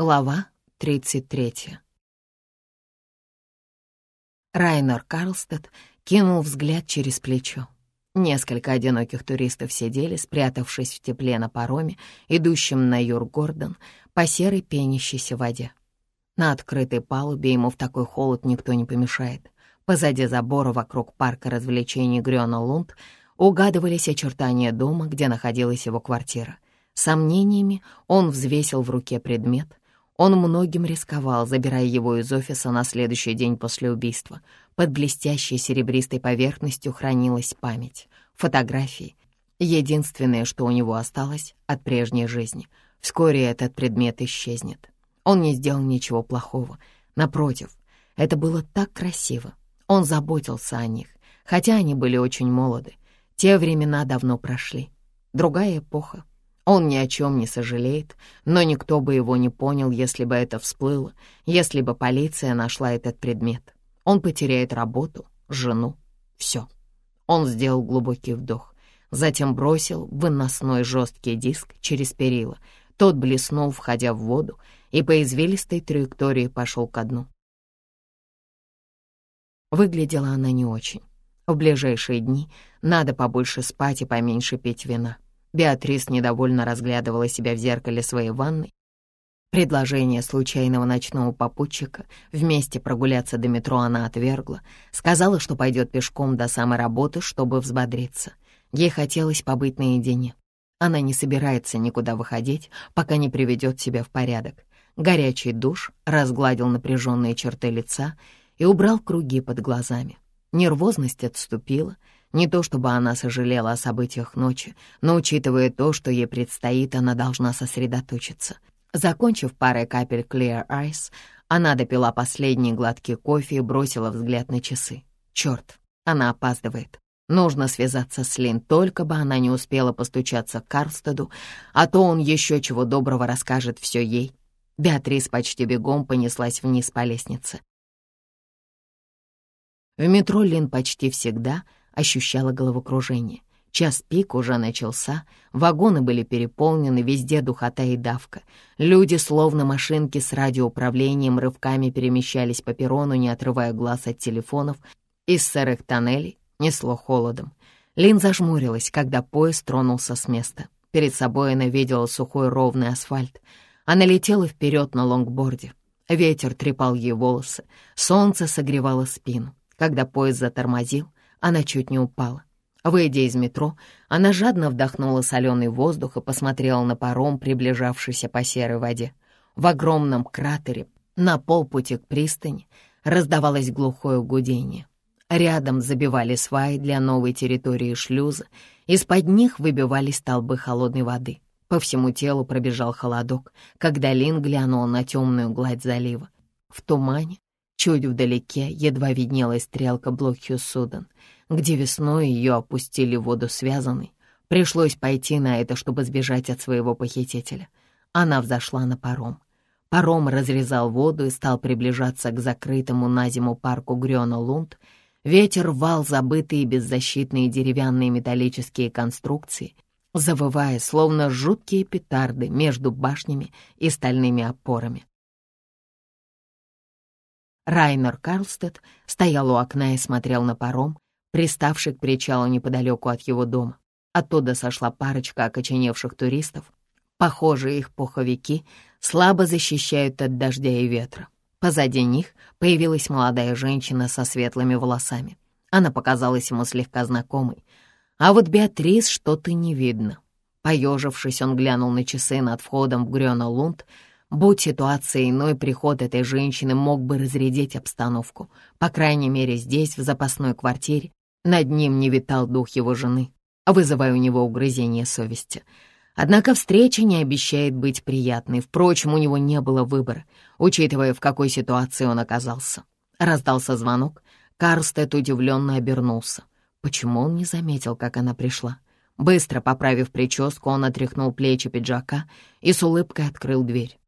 Глава 33 Райнер Карлстед кинул взгляд через плечо. Несколько одиноких туристов сидели, спрятавшись в тепле на пароме, идущем на Юр-Гордон, по серой пенящейся воде. На открытой палубе ему в такой холод никто не помешает. Позади забора вокруг парка развлечений Грёна Лунд угадывались очертания дома, где находилась его квартира. Сомнениями он взвесил в руке предмет. Он многим рисковал, забирая его из офиса на следующий день после убийства. Под блестящей серебристой поверхностью хранилась память, фотографии. Единственное, что у него осталось от прежней жизни. Вскоре этот предмет исчезнет. Он не сделал ничего плохого. Напротив, это было так красиво. Он заботился о них, хотя они были очень молоды. Те времена давно прошли. Другая эпоха. Он ни о чем не сожалеет, но никто бы его не понял, если бы это всплыло, если бы полиция нашла этот предмет. Он потеряет работу, жену, все. Он сделал глубокий вдох, затем бросил выносной жесткий диск через перила. Тот блеснул, входя в воду, и по извилистой траектории пошел ко дну. Выглядела она не очень. В ближайшие дни надо побольше спать и поменьше пить вина. Беатрис недовольно разглядывала себя в зеркале своей ванной. Предложение случайного ночного попутчика вместе прогуляться до метро она отвергла, сказала, что пойдет пешком до самой работы, чтобы взбодриться. Ей хотелось побыть наедине. Она не собирается никуда выходить, пока не приведет себя в порядок. Горячий душ разгладил напряженные черты лица и убрал круги под глазами. Нервозность отступила. Не то чтобы она сожалела о событиях ночи, но, учитывая то, что ей предстоит, она должна сосредоточиться. Закончив парой капель Clear Ice, она допила последний гладкий кофе и бросила взгляд на часы. Черт, она опаздывает. Нужно связаться с Лин, только бы она не успела постучаться к Карстеду, а то он еще чего доброго расскажет все ей. Беатрис почти бегом понеслась вниз по лестнице. В метро Лин почти всегда ощущала головокружение. Час пик уже начался, вагоны были переполнены, везде духота и давка. Люди, словно машинки с радиоуправлением, рывками перемещались по перрону, не отрывая глаз от телефонов. Из сырых тоннелей несло холодом. Лин зажмурилась, когда поезд тронулся с места. Перед собой она видела сухой ровный асфальт. Она летела вперед на лонгборде. Ветер трепал ей волосы, солнце согревало спину. Когда поезд затормозил, она чуть не упала. Выйдя из метро, она жадно вдохнула соленый воздух и посмотрела на паром, приближавшийся по серой воде. В огромном кратере на полпути к пристани раздавалось глухое гудение. Рядом забивали сваи для новой территории шлюза, из-под них выбивались столбы холодной воды. По всему телу пробежал холодок, когда Лин глянула на темную гладь залива. В тумане Чуть вдалеке едва виднелась стрелка Блокхью-Судан, где весной ее опустили в воду связанной. Пришлось пойти на это, чтобы сбежать от своего похитителя. Она взошла на паром. Паром разрезал воду и стал приближаться к закрытому на зиму парку Грёна-Лунд. Ветер рвал забытые беззащитные деревянные металлические конструкции, завывая, словно жуткие петарды между башнями и стальными опорами. Райнер Карлстед стоял у окна и смотрел на паром, приставший к причалу неподалеку от его дома. Оттуда сошла парочка окоченевших туристов. Похоже, их пуховики слабо защищают от дождя и ветра. Позади них появилась молодая женщина со светлыми волосами. Она показалась ему слегка знакомой. А вот Беатрис что-то не видно. Поежившись, он глянул на часы над входом в Грёна-Лунд — Будь ситуация иной, приход этой женщины мог бы разрядить обстановку. По крайней мере, здесь, в запасной квартире, над ним не витал дух его жены, вызывая у него угрызение совести. Однако встреча не обещает быть приятной. Впрочем, у него не было выбора, учитывая, в какой ситуации он оказался. Раздался звонок. Карстед удивленно обернулся. Почему он не заметил, как она пришла? Быстро поправив прическу, он отряхнул плечи пиджака и с улыбкой открыл дверь.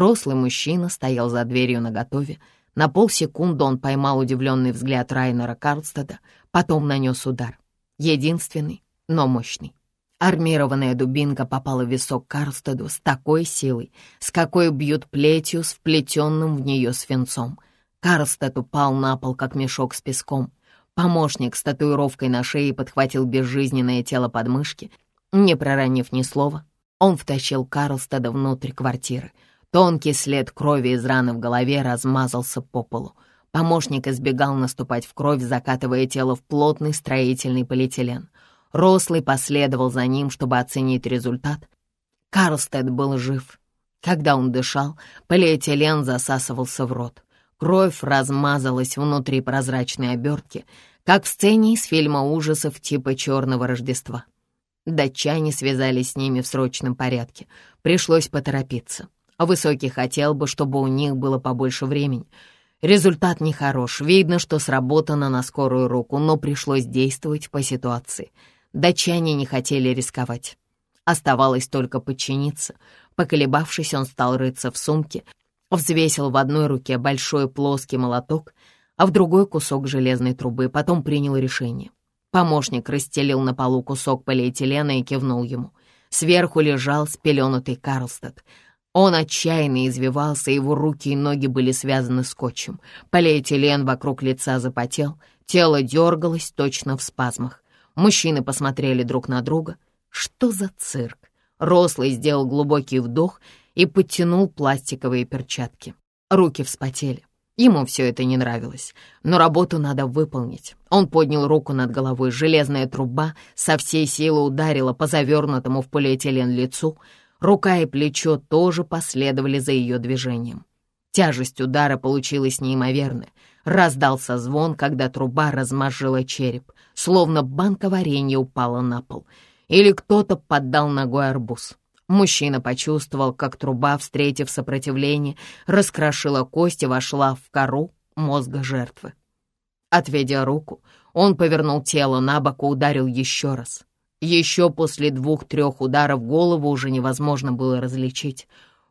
Рослый мужчина стоял за дверью наготове. На полсекунды он поймал удивленный взгляд Райнера Карлстеда, потом нанес удар. Единственный, но мощный. Армированная дубинка попала в висок Карлстеду с такой силой, с какой бьют плетью с вплетенным в нее свинцом. Карлстед упал на пол, как мешок с песком. Помощник с татуировкой на шее подхватил безжизненное тело подмышки. Не проронив ни слова, он втащил Карлстеда внутрь квартиры. Тонкий след крови из раны в голове размазался по полу. Помощник избегал наступать в кровь, закатывая тело в плотный строительный полиэтилен. Рослый последовал за ним, чтобы оценить результат. Карлстед был жив. Когда он дышал, полиэтилен засасывался в рот. Кровь размазалась внутри прозрачной обертки, как в сцене из фильма ужасов типа «Черного Рождества». Датчане связались с ними в срочном порядке. Пришлось поторопиться. Высокий хотел бы, чтобы у них было побольше времени — Результат нехорош. Видно, что сработано на скорую руку, но пришлось действовать по ситуации. Датчане не хотели рисковать. Оставалось только подчиниться. Поколебавшись, он стал рыться в сумке, взвесил в одной руке большой плоский молоток, а в другой кусок железной трубы, потом принял решение. Помощник расстелил на полу кусок полиэтилена и кивнул ему. Сверху лежал спеленутый Карлстад — он отчаянно извивался, его руки и ноги были связаны скотчем. Полиэтилен вокруг лица запотел, тело дергалось точно в спазмах. Мужчины посмотрели друг на друга. Что за цирк? Рослый сделал глубокий вдох и подтянул пластиковые перчатки. Руки вспотели. Ему все это не нравилось, но работу надо выполнить. Он поднял руку над головой, железная труба со всей силы ударила по завернутому в полиэтилен лицу — Рука и плечо тоже последовали за ее движением. Тяжесть удара получилась неимоверная. Раздался звон, когда труба размозжила череп, словно банка варенья упала на пол. Или кто-то поддал ногой арбуз. Мужчина почувствовал, как труба, встретив сопротивление, раскрошила кость и вошла в кору мозга жертвы. Отведя руку, он повернул тело на бок и ударил еще раз. Еще после двух-трех ударов голову уже невозможно было различить.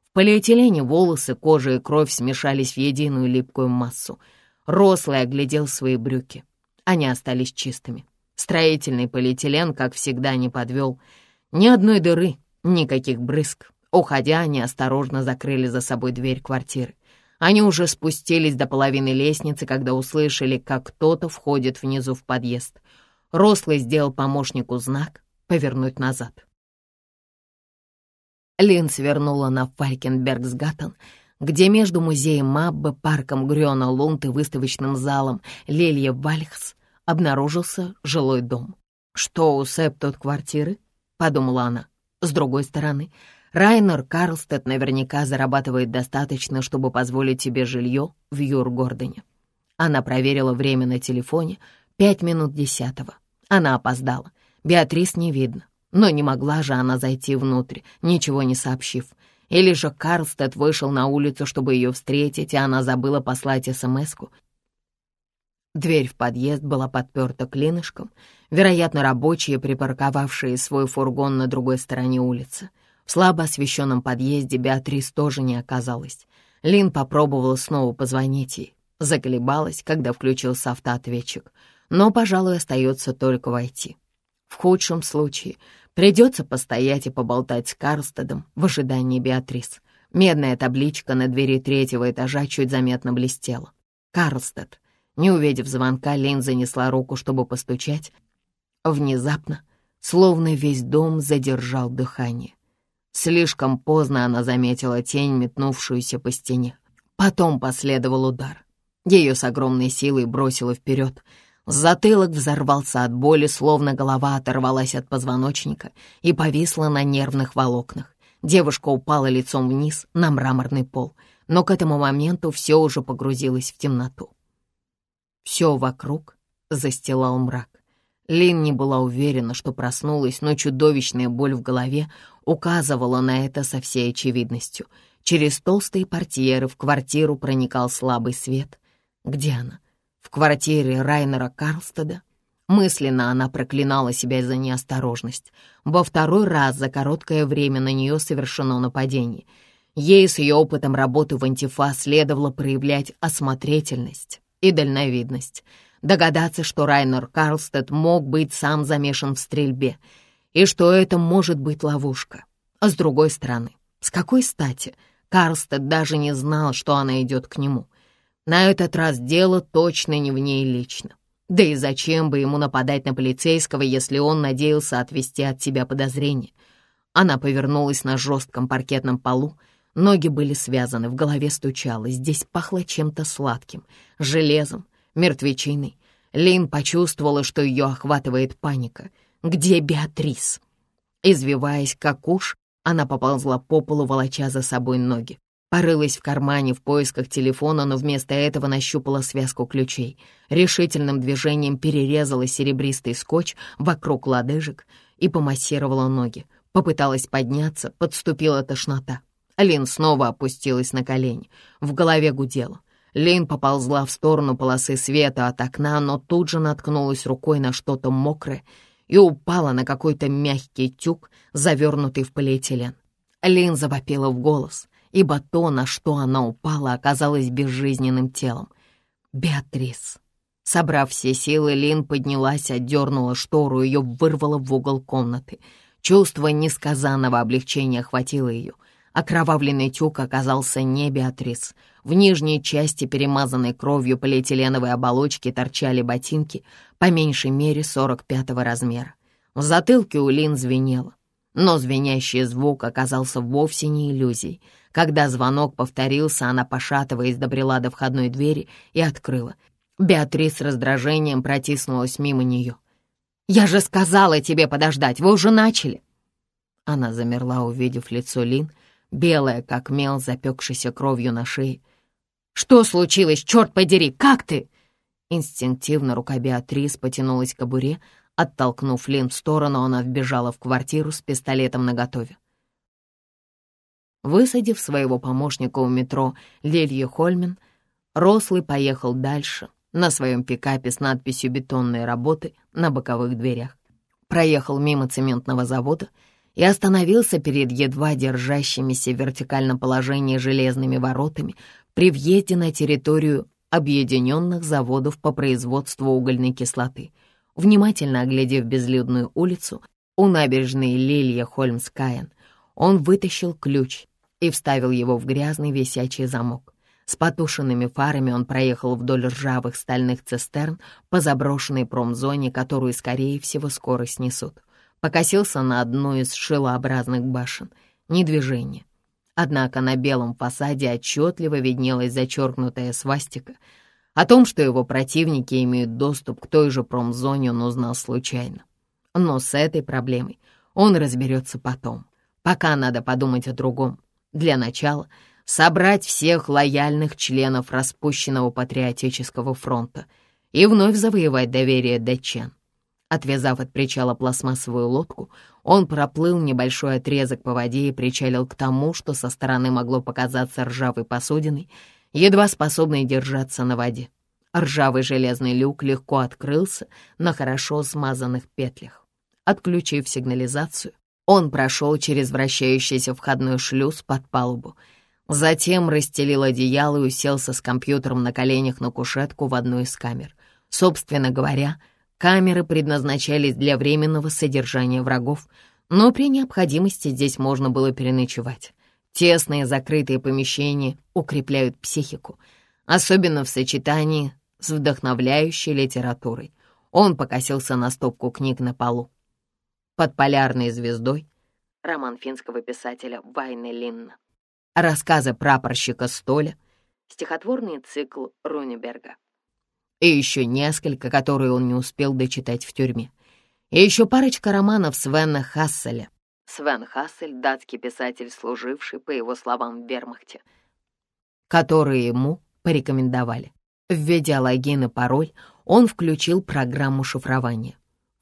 В полиэтилене волосы, кожа и кровь смешались в единую липкую массу. Рослый оглядел свои брюки. Они остались чистыми. Строительный полиэтилен, как всегда, не подвел. Ни одной дыры, никаких брызг. Уходя, они осторожно закрыли за собой дверь квартиры. Они уже спустились до половины лестницы, когда услышали, как кто-то входит внизу в подъезд — Рослый сделал помощнику знак повернуть назад. Лин свернула на Фалькенбергсгаттен, где между музеем Маббе, парком Грёна Лунд и выставочным залом Лелья Вальхс обнаружился жилой дом. «Что, у Сэп тут квартиры?» — подумала она. С другой стороны, Райнер Карлстед наверняка зарабатывает достаточно, чтобы позволить себе жилье в Юргордене. Она проверила время на телефоне — Пять минут десятого. Она опоздала. Беатрис не видно. Но не могла же она зайти внутрь, ничего не сообщив. Или же Карлстед вышел на улицу, чтобы ее встретить, и она забыла послать СМС-ку. Дверь в подъезд была подперта клинышком, вероятно, рабочие, припарковавшие свой фургон на другой стороне улицы. В слабо освещенном подъезде Беатрис тоже не оказалась. Лин попробовала снова позвонить ей. Заколебалась, когда включился автоответчик — но, пожалуй, остается только войти. В худшем случае придется постоять и поболтать с Карстедом в ожидании Беатрис. Медная табличка на двери третьего этажа чуть заметно блестела. Карлстед. Не увидев звонка, Лин занесла руку, чтобы постучать. Внезапно, словно весь дом задержал дыхание. Слишком поздно она заметила тень, метнувшуюся по стене. Потом последовал удар. Ее с огромной силой бросило вперед — Затылок взорвался от боли, словно голова оторвалась от позвоночника и повисла на нервных волокнах. Девушка упала лицом вниз на мраморный пол, но к этому моменту все уже погрузилось в темноту. Все вокруг застилал мрак. Лин не была уверена, что проснулась, но чудовищная боль в голове указывала на это со всей очевидностью. Через толстые портьеры в квартиру проникал слабый свет. Где она? В квартире Райнера Карлстеда. Мысленно она проклинала себя за неосторожность. Во второй раз за короткое время на нее совершено нападение. Ей с ее опытом работы в антифа следовало проявлять осмотрительность и дальновидность, догадаться, что Райнер Карлстед мог быть сам замешан в стрельбе. и что это может быть ловушка. А с другой стороны, с какой стати Карлстед даже не знал, что она идет к нему. На этот раз дело точно не в ней лично. Да и зачем бы ему нападать на полицейского, если он надеялся отвести от себя подозрения? Она повернулась на жестком паркетном полу, ноги были связаны, в голове стучало, здесь пахло чем-то сладким, железом, мертвечиной. Лин почувствовала, что ее охватывает паника. Где Беатрис? Извиваясь, как уж, она поползла по полу, волоча за собой ноги. Порылась в кармане в поисках телефона, но вместо этого нащупала связку ключей. Решительным движением перерезала серебристый скотч вокруг лодыжек и помассировала ноги. Попыталась подняться, подступила тошнота. Лин снова опустилась на колени. В голове гудело. Лин поползла в сторону полосы света от окна, но тут же наткнулась рукой на что-то мокрое и упала на какой-то мягкий тюк, завернутый в полиэтилен. Лин завопила в голос, ибо то, на что она упала, оказалось безжизненным телом. Беатрис. Собрав все силы, Лин поднялась, отдернула штору, ее вырвало в угол комнаты. Чувство несказанного облегчения охватило ее. Окровавленный тюк оказался не Беатрис. В нижней части, перемазанной кровью полиэтиленовой оболочки, торчали ботинки, по меньшей мере 45-го размера. В затылке у Лин звенело. Но звенящий звук оказался вовсе не иллюзией. Когда звонок повторился, она, пошатываясь, добрела до входной двери и открыла. Беатрис с раздражением протиснулась мимо нее. «Я же сказала тебе подождать, вы уже начали!» Она замерла, увидев лицо Лин, белое, как мел, запекшийся кровью на шее. «Что случилось, черт подери, как ты?» Инстинктивно рука Беатрис потянулась к кобуре, оттолкнув Лин в сторону, она вбежала в квартиру с пистолетом наготове. Высадив своего помощника у метро Лилье Хольмен, Рослый поехал дальше на своем пикапе с надписью «Бетонные работы» на боковых дверях. Проехал мимо цементного завода — и остановился перед едва держащимися в вертикальном положении железными воротами при въезде на территорию объединенных заводов по производству угольной кислоты. Внимательно оглядев безлюдную улицу у набережной Лилия Хольмскаен, он вытащил ключ и вставил его в грязный висячий замок. С потушенными фарами он проехал вдоль ржавых стальных цистерн по заброшенной промзоне, которую, скорее всего, скоро снесут покосился на одну из шилообразных башен. Ни движения. Однако на белом фасаде отчетливо виднелась зачеркнутая свастика. О том, что его противники имеют доступ к той же промзоне, он узнал случайно. Но с этой проблемой он разберется потом. Пока надо подумать о другом. Для начала собрать всех лояльных членов распущенного патриотического фронта и вновь завоевать доверие датчан. Отвязав от причала пластмассовую лодку, он проплыл небольшой отрезок по воде и причалил к тому, что со стороны могло показаться ржавой посудиной, едва способной держаться на воде. Ржавый железный люк легко открылся на хорошо смазанных петлях. Отключив сигнализацию, он прошел через вращающийся входной шлюз под палубу. Затем расстелил одеяло и уселся с компьютером на коленях на кушетку в одной из камер. Собственно говоря, Камеры предназначались для временного содержания врагов, но при необходимости здесь можно было переночевать. Тесные закрытые помещения укрепляют психику, особенно в сочетании с вдохновляющей литературой. Он покосился на стопку книг на полу. «Под полярной звездой» роман финского писателя Вайны Линна. Рассказы прапорщика Столя, стихотворный цикл Рунеберга и еще несколько, которые он не успел дочитать в тюрьме. И еще парочка романов Свена Хасселя. Свен Хассель — датский писатель, служивший, по его словам, в вермахте, которые ему порекомендовали. Введя логин и пароль, он включил программу шифрования.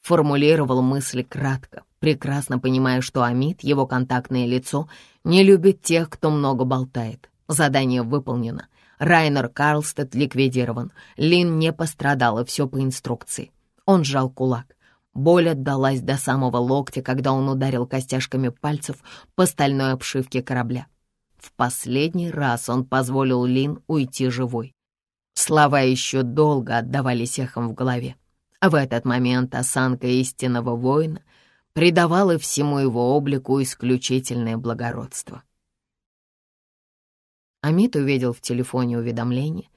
Формулировал мысли кратко, прекрасно понимая, что Амид, его контактное лицо, не любит тех, кто много болтает. Задание выполнено — Райнер Карлстед ликвидирован. Лин не пострадала, все по инструкции. Он сжал кулак. Боль отдалась до самого локтя, когда он ударил костяшками пальцев по стальной обшивке корабля. В последний раз он позволил Лин уйти живой. Слова еще долго отдавались эхом в голове. В этот момент осанка истинного воина придавало всему его облику исключительное благородство. Амит увидел в телефоне уведомление,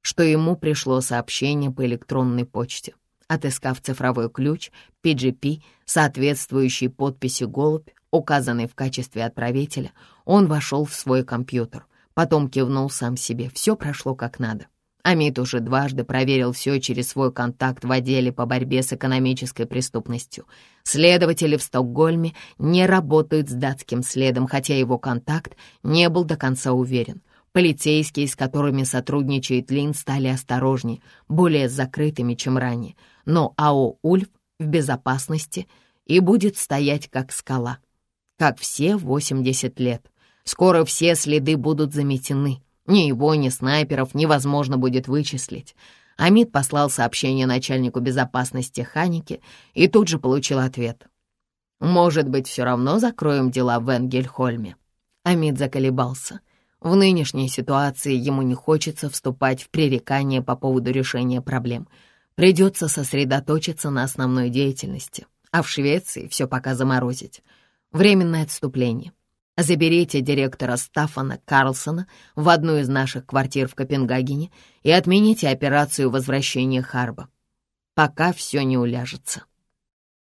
что ему пришло сообщение по электронной почте. Отыскав цифровой ключ PGP, соответствующий подписи «Голубь», указанный в качестве отправителя, он вошел в свой компьютер. Потом кивнул сам себе. Все прошло как надо. Амит уже дважды проверил все через свой контакт в отделе по борьбе с экономической преступностью. Следователи в Стокгольме не работают с датским следом, хотя его контакт не был до конца уверен. Полицейские, с которыми сотрудничает Лин, стали осторожнее, более закрытыми, чем ранее. Но АО «Ульф» в безопасности и будет стоять как скала, как все 80 лет. Скоро все следы будут заметены. Ни его, ни снайперов невозможно будет вычислить. Амид послал сообщение начальнику безопасности Ханике и тут же получил ответ. «Может быть, все равно закроем дела в Энгельхольме?» Амид заколебался — в нынешней ситуации ему не хочется вступать в пререкания по поводу решения проблем. Придется сосредоточиться на основной деятельности, а в Швеции все пока заморозить. Временное отступление. Заберите директора Стафана Карлсона в одну из наших квартир в Копенгагене и отмените операцию возвращения Харба, пока все не уляжется.